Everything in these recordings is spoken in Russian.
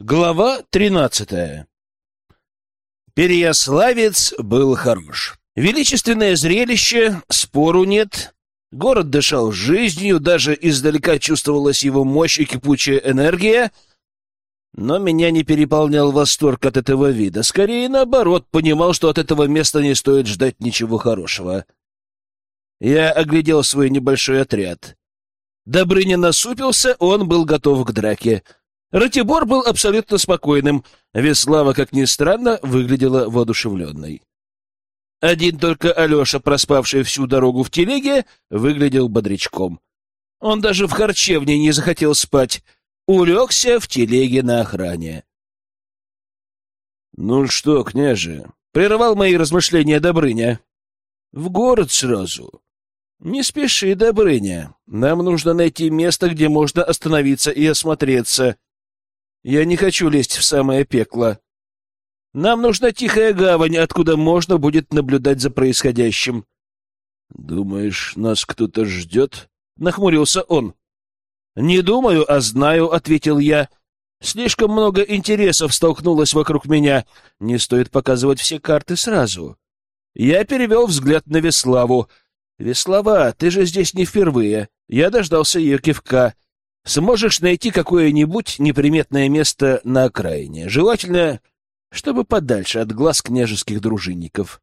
Глава тринадцатая Переяславец был хорош. Величественное зрелище, спору нет. Город дышал жизнью, даже издалека чувствовалась его мощь и кипучая энергия. Но меня не переполнял восторг от этого вида. Скорее, наоборот, понимал, что от этого места не стоит ждать ничего хорошего. Я оглядел свой небольшой отряд. Добрыня насупился, он был готов к драке — Ратибор был абсолютно спокойным. Веслава, как ни странно, выглядела воодушевленной. Один только Алеша, проспавший всю дорогу в телеге, выглядел бодрячком. Он даже в харчевне не захотел спать. Улегся в телеге на охране. — Ну что, княже, — прервал мои размышления Добрыня. — В город сразу. — Не спеши, Добрыня. Нам нужно найти место, где можно остановиться и осмотреться. Я не хочу лезть в самое пекло. Нам нужна тихая гавань, откуда можно будет наблюдать за происходящим. — Думаешь, нас кто-то ждет? — нахмурился он. — Не думаю, а знаю, — ответил я. Слишком много интересов столкнулось вокруг меня. Не стоит показывать все карты сразу. Я перевел взгляд на Веславу. — Веслава, ты же здесь не впервые. Я дождался ее кивка. Сможешь найти какое-нибудь неприметное место на окраине, желательно, чтобы подальше от глаз княжеских дружинников.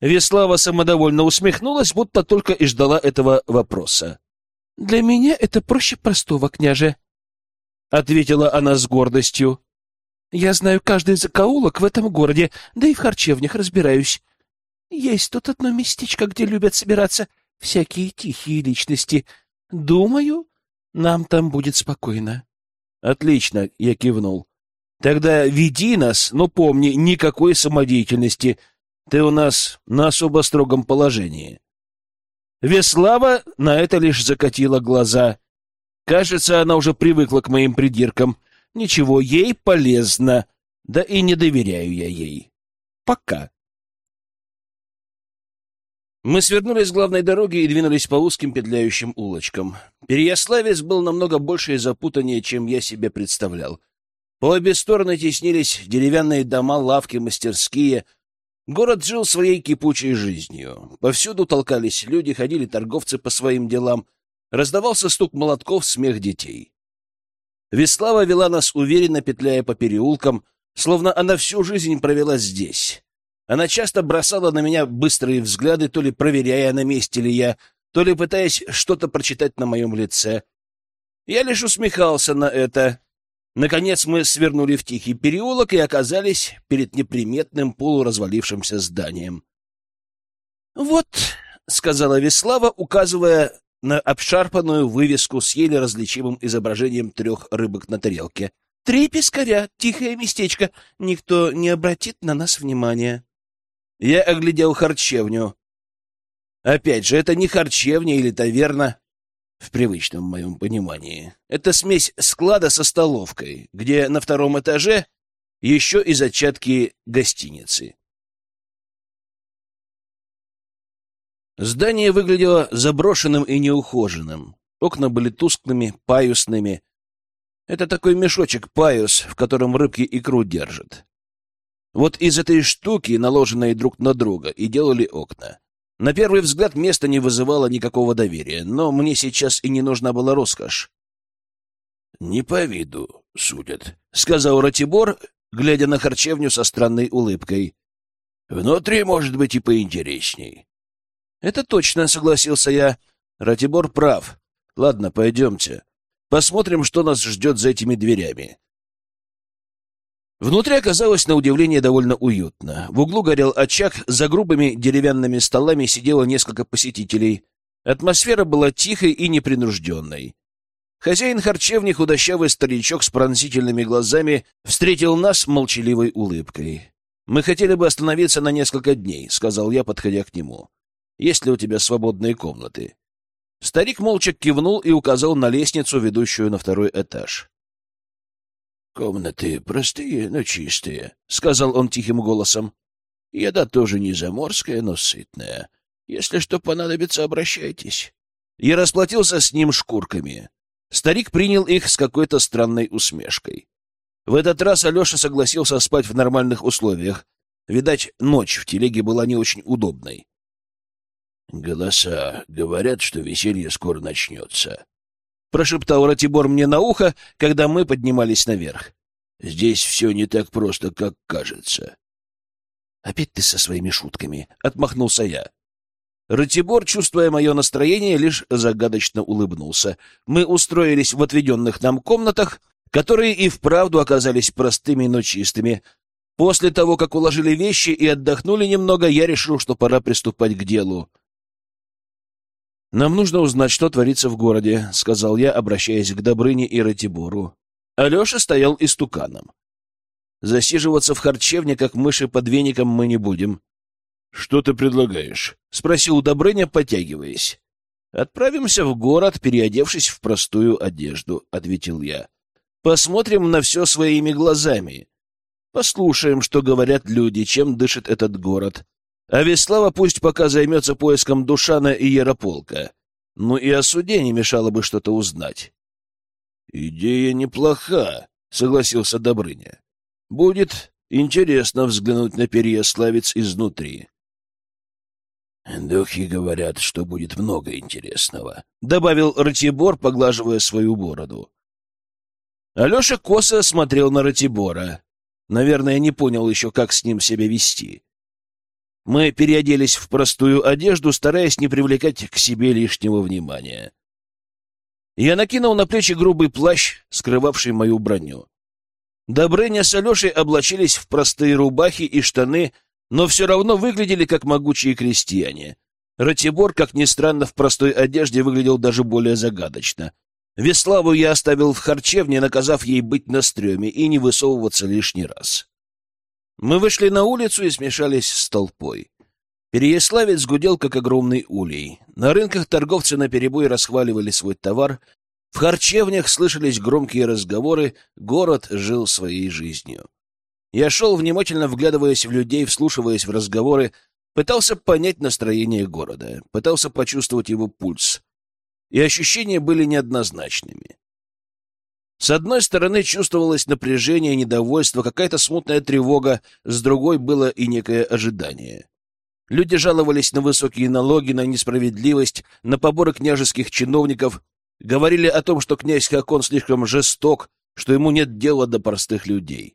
Веслава самодовольно усмехнулась, будто только и ждала этого вопроса. — Для меня это проще простого, княже, — ответила она с гордостью. — Я знаю каждый закоулок в этом городе, да и в харчевнях разбираюсь. Есть тут одно местечко, где любят собираться всякие тихие личности. Думаю, нам там будет спокойно. Отлично, я кивнул. Тогда веди нас, но помни, никакой самодеятельности. Ты у нас на особо строгом положении. Веслава на это лишь закатила глаза. Кажется, она уже привыкла к моим придиркам. Ничего, ей полезно. Да и не доверяю я ей. Пока. Мы свернули с главной дороги и двинулись по узким петляющим улочкам. Переяславец был намного больше и запутаннее, чем я себе представлял. По обе стороны теснились деревянные дома, лавки, мастерские. Город жил своей кипучей жизнью. Повсюду толкались люди, ходили торговцы по своим делам. Раздавался стук молотков, смех детей. Веслава вела нас уверенно, петляя по переулкам, словно она всю жизнь провела здесь. Она часто бросала на меня быстрые взгляды, то ли проверяя, на месте ли я, то ли пытаясь что-то прочитать на моем лице. Я лишь усмехался на это. Наконец мы свернули в тихий переулок и оказались перед неприметным полуразвалившимся зданием. «Вот», — сказала Веслава, указывая на обшарпанную вывеску с еле различимым изображением трех рыбок на тарелке. «Три пескаря, тихое местечко, никто не обратит на нас внимания». Я оглядел харчевню. Опять же, это не харчевня или таверна в привычном моем понимании. Это смесь склада со столовкой, где на втором этаже еще и зачатки гостиницы. Здание выглядело заброшенным и неухоженным. Окна были тусклыми, паюсными. Это такой мешочек-паюс, в котором рыбки икру держат. Вот из этой штуки, наложенной друг на друга, и делали окна. На первый взгляд место не вызывало никакого доверия, но мне сейчас и не нужна была роскошь. — Не по виду судят, — сказал Ратибор, глядя на харчевню со странной улыбкой. — Внутри, может быть, и поинтересней. — Это точно, — согласился я. Ратибор прав. Ладно, пойдемте. Посмотрим, что нас ждет за этими дверями. Внутри оказалось на удивление довольно уютно. В углу горел очаг, за грубыми деревянными столами сидело несколько посетителей. Атмосфера была тихой и непринужденной. Хозяин харчевни, худощавый старичок с пронзительными глазами, встретил нас молчаливой улыбкой. «Мы хотели бы остановиться на несколько дней», — сказал я, подходя к нему. «Есть ли у тебя свободные комнаты?» Старик молча кивнул и указал на лестницу, ведущую на второй этаж. «Комнаты простые, но чистые», — сказал он тихим голосом. «Еда тоже не заморская, но сытная. Если что понадобится, обращайтесь». Я расплатился с ним шкурками. Старик принял их с какой-то странной усмешкой. В этот раз Алеша согласился спать в нормальных условиях. Видать, ночь в телеге была не очень удобной. «Голоса говорят, что веселье скоро начнется», — прошептал Ратибор мне на ухо, когда мы поднимались наверх. «Здесь все не так просто, как кажется». «Опять ты со своими шутками», — отмахнулся я. Ратибор, чувствуя мое настроение, лишь загадочно улыбнулся. Мы устроились в отведенных нам комнатах, которые и вправду оказались простыми, но чистыми. После того, как уложили вещи и отдохнули немного, я решил, что пора приступать к делу. «Нам нужно узнать, что творится в городе», — сказал я, обращаясь к Добрыне и Ратибору. Алеша стоял истуканом. Засиживаться в харчевне, как мыши под веником, мы не будем. — Что ты предлагаешь? — спросил Добрыня, потягиваясь. — Отправимся в город, переодевшись в простую одежду, — ответил я. — Посмотрим на все своими глазами. Послушаем, что говорят люди, чем дышит этот город. А Веслава пусть пока займется поиском Душана и Ярополка. Ну и о суде не мешало бы что-то узнать. — Идея неплоха, — согласился Добрыня. — Будет интересно взглянуть на Переяславец изнутри. — Духи говорят, что будет много интересного, — добавил Ратибор, поглаживая свою бороду. Алеша косо смотрел на Ратибора. Наверное, не понял еще, как с ним себя вести. Мы переоделись в простую одежду, стараясь не привлекать к себе лишнего внимания. Я накинул на плечи грубый плащ, скрывавший мою броню. Добрыня с Алешей облачились в простые рубахи и штаны, но все равно выглядели как могучие крестьяне. Ратибор, как ни странно, в простой одежде выглядел даже более загадочно. Веславу я оставил в харчевне, наказав ей быть на стреме и не высовываться лишний раз. Мы вышли на улицу и смешались с толпой. Переяславец гудел, как огромный улей. На рынках торговцы наперебой расхваливали свой товар. В харчевнях слышались громкие разговоры, город жил своей жизнью. Я шел, внимательно вглядываясь в людей, вслушиваясь в разговоры, пытался понять настроение города, пытался почувствовать его пульс. И ощущения были неоднозначными. С одной стороны чувствовалось напряжение, недовольство, какая-то смутная тревога, с другой было и некое ожидание. Люди жаловались на высокие налоги, на несправедливость, на поборы княжеских чиновников, говорили о том, что князь Хакон слишком жесток, что ему нет дела до простых людей.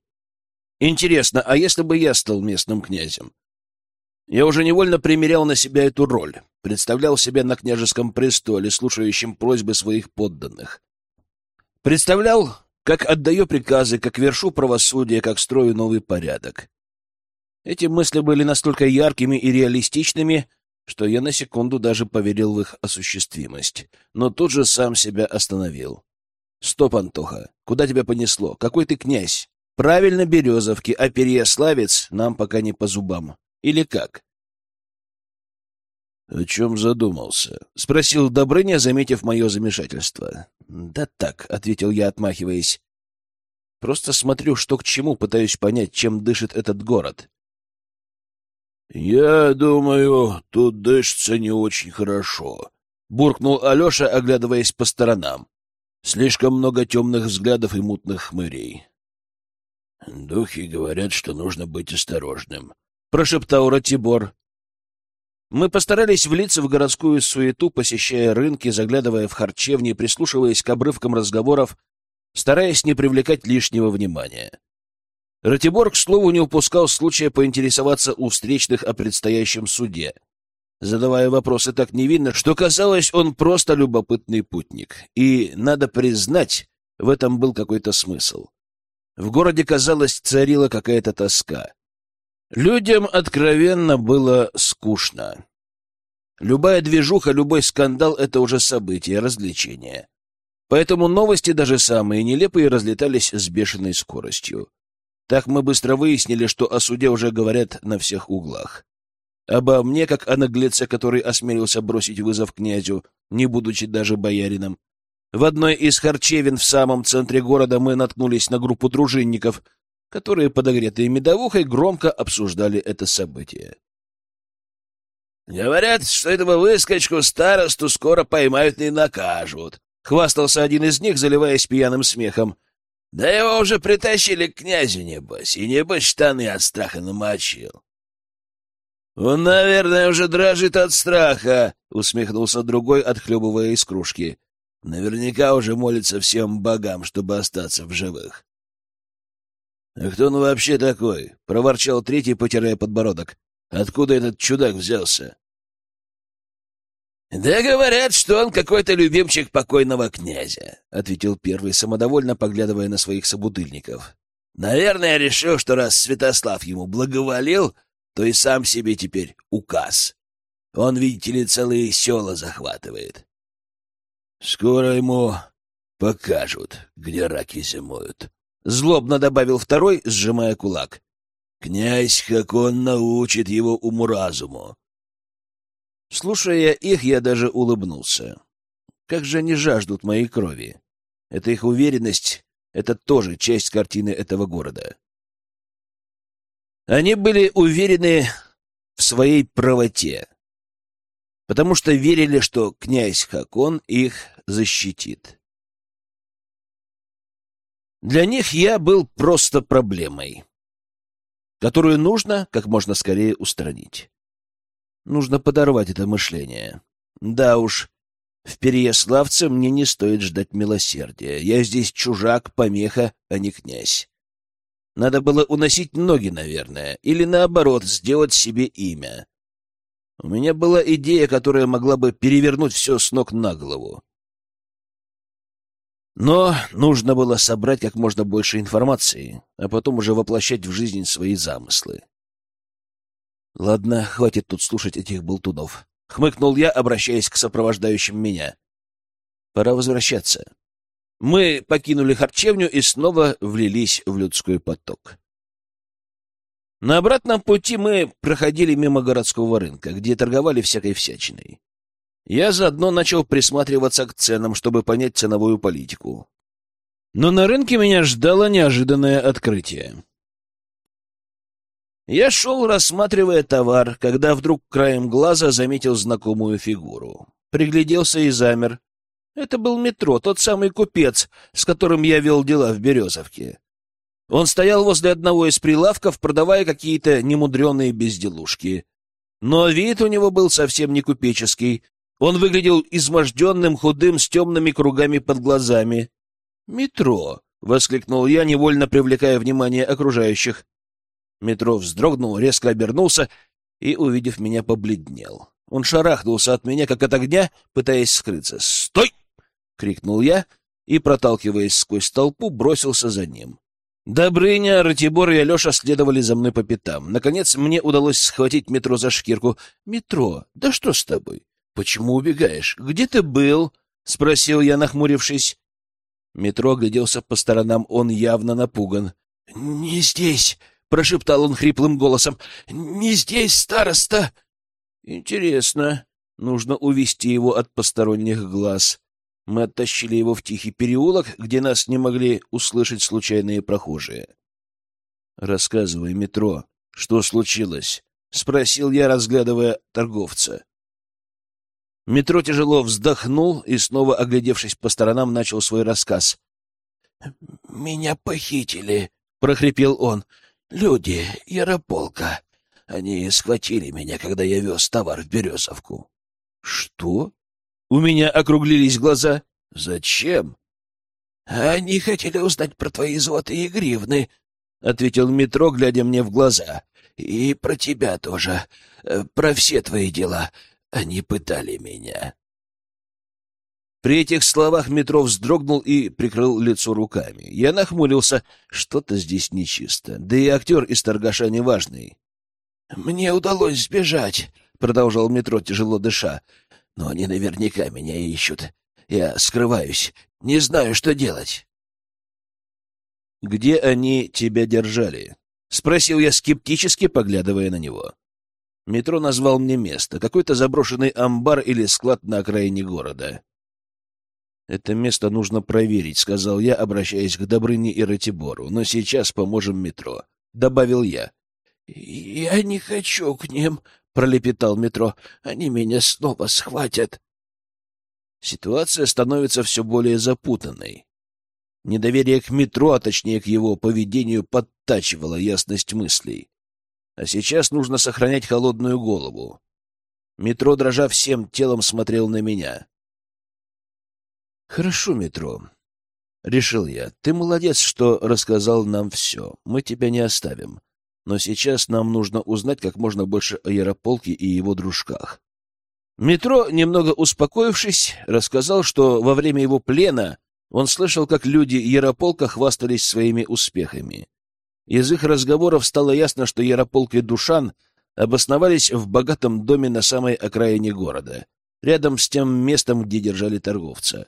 Интересно, а если бы я стал местным князем? Я уже невольно примерял на себя эту роль, представлял себя на княжеском престоле, слушающим просьбы своих подданных. Представлял, как отдаю приказы, как вершу правосудие, как строю новый порядок. Эти мысли были настолько яркими и реалистичными, что я на секунду даже поверил в их осуществимость, но тут же сам себя остановил. «Стоп, Антоха, куда тебя понесло? Какой ты князь? Правильно, Березовки, а Переяславец нам пока не по зубам. Или как?» — О чем задумался? — спросил Добрыня, заметив мое замешательство. — Да так, — ответил я, отмахиваясь. — Просто смотрю, что к чему, пытаюсь понять, чем дышит этот город. — Я думаю, тут дышится не очень хорошо, — буркнул Алеша, оглядываясь по сторонам. Слишком много темных взглядов и мутных хмырей. — Духи говорят, что нужно быть осторожным, — прошептал Ратибор. Мы постарались влиться в городскую суету, посещая рынки, заглядывая в харчевни, прислушиваясь к обрывкам разговоров, стараясь не привлекать лишнего внимания. Ратибор, к слову, не упускал случая поинтересоваться у встречных о предстоящем суде, задавая вопросы так невинно, что казалось, он просто любопытный путник. И, надо признать, в этом был какой-то смысл. В городе, казалось, царила какая-то тоска. Людям откровенно было скучно. Любая движуха, любой скандал — это уже событие, развлечение. Поэтому новости, даже самые нелепые, разлетались с бешеной скоростью. Так мы быстро выяснили, что о суде уже говорят на всех углах. Обо мне, как о наглеце, который осмелился бросить вызов князю, не будучи даже боярином. В одной из харчевин в самом центре города мы наткнулись на группу дружинников — которые, подогретые медовухой, громко обсуждали это событие. «Говорят, что этого выскочку старосту скоро поймают и накажут», — хвастался один из них, заливаясь пьяным смехом. Да его уже притащили к князю, небось, и небось штаны от страха намочил. «Он, наверное, уже дрожит от страха», — усмехнулся другой, отхлебывая из кружки. «Наверняка уже молится всем богам, чтобы остаться в живых». «А кто он вообще такой?» — проворчал третий, потирая подбородок. «Откуда этот чудак взялся?» «Да говорят, что он какой-то любимчик покойного князя», — ответил первый, самодовольно поглядывая на своих собутыльников. «Наверное, решил, что раз Святослав ему благоволил, то и сам себе теперь указ. Он, видите ли, целые села захватывает. Скоро ему покажут, где раки зимуют. Злобно добавил второй, сжимая кулак. Князь, как он научит его уму-разуму. Слушая их, я даже улыбнулся. Как же они жаждут моей крови. Это их уверенность, это тоже часть картины этого города. Они были уверены в своей правоте, потому что верили, что князь Хакон их защитит. Для них я был просто проблемой, которую нужно как можно скорее устранить. Нужно подорвать это мышление. Да уж, в Переяславце мне не стоит ждать милосердия. Я здесь чужак, помеха, а не князь. Надо было уносить ноги, наверное, или наоборот, сделать себе имя. У меня была идея, которая могла бы перевернуть все с ног на голову. Но нужно было собрать как можно больше информации, а потом уже воплощать в жизнь свои замыслы. Ладно, хватит тут слушать этих болтунов. Хмыкнул я, обращаясь к сопровождающим меня. Пора возвращаться. Мы покинули харчевню и снова влились в людской поток. На обратном пути мы проходили мимо городского рынка, где торговали всякой всячиной. Я заодно начал присматриваться к ценам, чтобы понять ценовую политику. Но на рынке меня ждало неожиданное открытие. Я шел, рассматривая товар, когда вдруг краем глаза заметил знакомую фигуру. Пригляделся и замер, это был метро, тот самый купец, с которым я вел дела в Березовке. Он стоял возле одного из прилавков, продавая какие-то немудреные безделушки. Но вид у него был совсем не купеческий. Он выглядел изможденным, худым, с темными кругами под глазами. «Метро!» — воскликнул я, невольно привлекая внимание окружающих. Метро вздрогнул, резко обернулся и, увидев меня, побледнел. Он шарахнулся от меня, как от огня, пытаясь скрыться. «Стой!» — крикнул я и, проталкиваясь сквозь толпу, бросился за ним. Добрыня, Ратибор и Алеша следовали за мной по пятам. Наконец мне удалось схватить метро за шкирку. «Метро, да что с тобой? Почему убегаешь? Где ты был?» — спросил я, нахмурившись. Метро огляделся по сторонам, он явно напуган. «Не здесь!» — прошептал он хриплым голосом. «Не здесь, староста!» «Интересно. Нужно увести его от посторонних глаз. Мы оттащили его в тихий переулок, где нас не могли услышать случайные прохожие. «Рассказывай, метро, что случилось?» — спросил я, разглядывая торговца. Метро тяжело вздохнул и, снова оглядевшись по сторонам, начал свой рассказ. «Меня похитили», — прохрипел он. «Люди, Ярополка. Они схватили меня, когда я вез товар в Березовку». «Что?» У меня округлились глаза. «Зачем?» «Они хотели узнать про твои золотые гривны», — ответил метро, глядя мне в глаза. «И про тебя тоже. Э, про все твои дела. Они пытали меня». При этих словах метро вздрогнул и прикрыл лицо руками. Я нахмурился. Что-то здесь нечисто. Да и актер из торгаша неважный. «Мне удалось сбежать», — продолжал метро, тяжело дыша. Но они наверняка меня ищут. Я скрываюсь, не знаю, что делать. «Где они тебя держали?» — спросил я скептически, поглядывая на него. Метро назвал мне место, какой-то заброшенный амбар или склад на окраине города. «Это место нужно проверить», — сказал я, обращаясь к Добрыне и Ратибору. «Но сейчас поможем метро», — добавил я. «Я не хочу к ним», пролепетал метро. Они меня снова схватят. Ситуация становится все более запутанной. Недоверие к метро, а точнее к его поведению, подтачивало ясность мыслей. А сейчас нужно сохранять холодную голову. Метро, дрожа всем телом, смотрел на меня. «Хорошо, Метро», — решил я. «Ты молодец, что рассказал нам все. Мы тебя не оставим. Но сейчас нам нужно узнать как можно больше о Ярополке и его дружках». Метро, немного успокоившись, рассказал, что во время его плена он слышал, как люди Ярополка хвастались своими успехами. Из их разговоров стало ясно, что Ярополк и Душан обосновались в богатом доме на самой окраине города, рядом с тем местом, где держали торговца.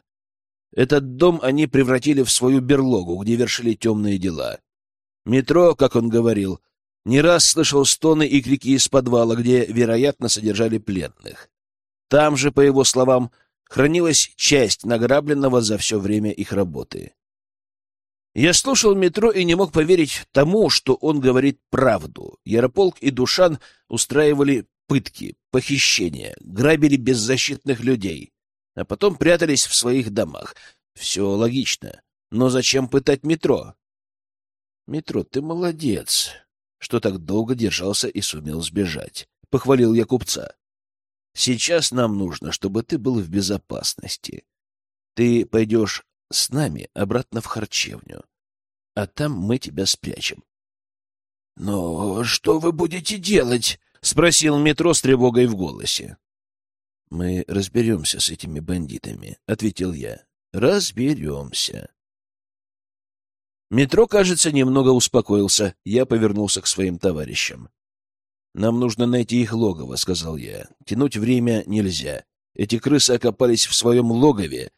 Этот дом они превратили в свою берлогу, где вершили темные дела. Метро, как он говорил, не раз слышал стоны и крики из подвала, где, вероятно, содержали пленных. Там же, по его словам, хранилась часть награбленного за все время их работы. Я слушал метро и не мог поверить тому, что он говорит правду. Ярополк и Душан устраивали пытки, похищения, грабили беззащитных людей, а потом прятались в своих домах. Все логично. Но зачем пытать метро? Метро, ты молодец, что так долго держался и сумел сбежать. Похвалил я купца. Сейчас нам нужно, чтобы ты был в безопасности. Ты пойдешь с нами обратно в харчевню, а там мы тебя спрячем. — Но что вы будете делать? — спросил метро с тревогой в голосе. — Мы разберемся с этими бандитами, — ответил я. — Разберемся. Метро, кажется, немного успокоился. Я повернулся к своим товарищам. «Нам нужно найти их логово», — сказал я. «Тянуть время нельзя. Эти крысы окопались в своем логове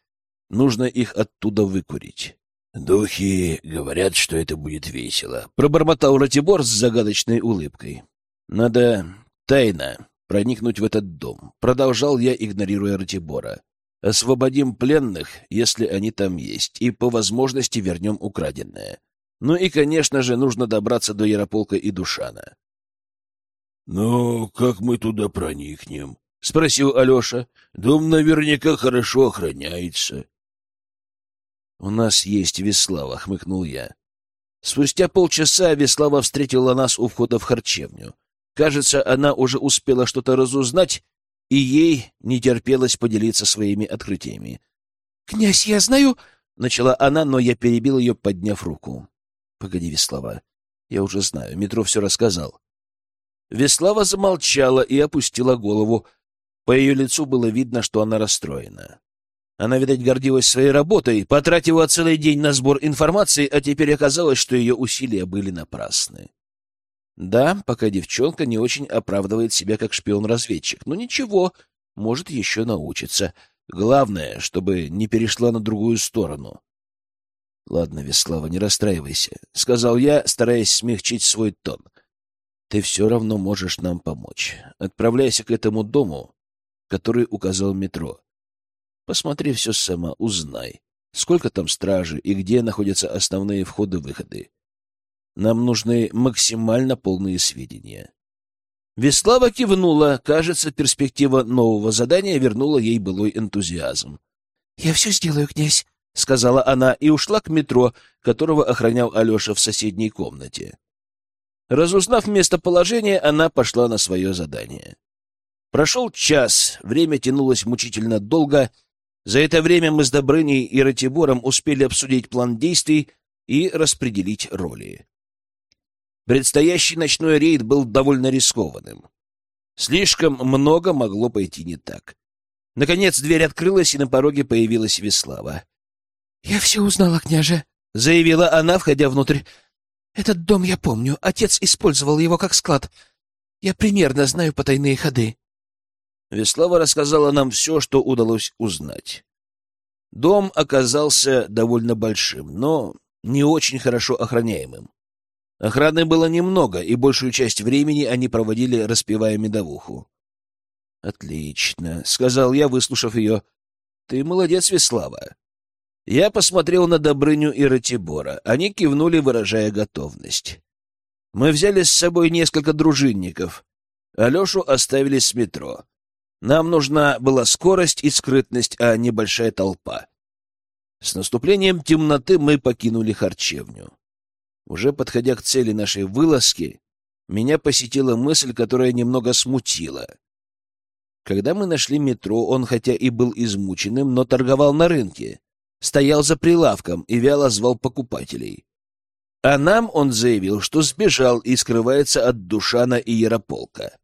Нужно их оттуда выкурить. «Духи говорят, что это будет весело», — пробормотал Ратибор с загадочной улыбкой. «Надо тайно проникнуть в этот дом», — продолжал я, игнорируя Ратибора. «Освободим пленных, если они там есть, и по возможности вернем украденное. Ну и, конечно же, нужно добраться до Ярополка и Душана». «Но как мы туда проникнем?» — спросил Алеша. «Дом наверняка хорошо охраняется». «У нас есть Веслава», — хмыкнул я. Спустя полчаса Веслава встретила нас у входа в харчевню. Кажется, она уже успела что-то разузнать, и ей не терпелось поделиться своими открытиями. «Князь, я знаю...» — начала она, но я перебил ее, подняв руку. «Погоди, Веслава, я уже знаю, Метро все рассказал». Веслава замолчала и опустила голову. По ее лицу было видно, что она расстроена. Она, видать, гордилась своей работой, потратила целый день на сбор информации, а теперь оказалось, что ее усилия были напрасны. Да, пока девчонка не очень оправдывает себя как шпион-разведчик. Но ничего, может еще научиться. Главное, чтобы не перешла на другую сторону. — Ладно, Веслава, не расстраивайся, — сказал я, стараясь смягчить свой тон. — Ты все равно можешь нам помочь. Отправляйся к этому дому, который указал метро. Посмотри все сама, узнай, сколько там стражи и где находятся основные входы-выходы. Нам нужны максимально полные сведения. Веслава кивнула. Кажется, перспектива нового задания вернула ей былой энтузиазм. — Я все сделаю, князь, — сказала она и ушла к метро, которого охранял Алеша в соседней комнате. Разузнав местоположение, она пошла на свое задание. Прошел час, время тянулось мучительно долго, за это время мы с Добрыней и Ратибором успели обсудить план действий и распределить роли. Предстоящий ночной рейд был довольно рискованным. Слишком много могло пойти не так. Наконец дверь открылась, и на пороге появилась Веслава. — Я все узнала, княже, — заявила она, входя внутрь. — Этот дом я помню. Отец использовал его как склад. Я примерно знаю потайные ходы. Веслава рассказала нам все, что удалось узнать. Дом оказался довольно большим, но не очень хорошо охраняемым. Охраны было немного, и большую часть времени они проводили, распевая медовуху. — Отлично, — сказал я, выслушав ее. — Ты молодец, Веслава. Я посмотрел на Добрыню и Ратибора. Они кивнули, выражая готовность. Мы взяли с собой несколько дружинников. Алешу оставили с метро. Нам нужна была скорость и скрытность, а не большая толпа. С наступлением темноты мы покинули харчевню. Уже подходя к цели нашей вылазки, меня посетила мысль, которая немного смутила. Когда мы нашли метро, он хотя и был измученным, но торговал на рынке, стоял за прилавком и вяло звал покупателей. А нам он заявил, что сбежал и скрывается от Душана и Ярополка.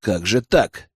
Как же так?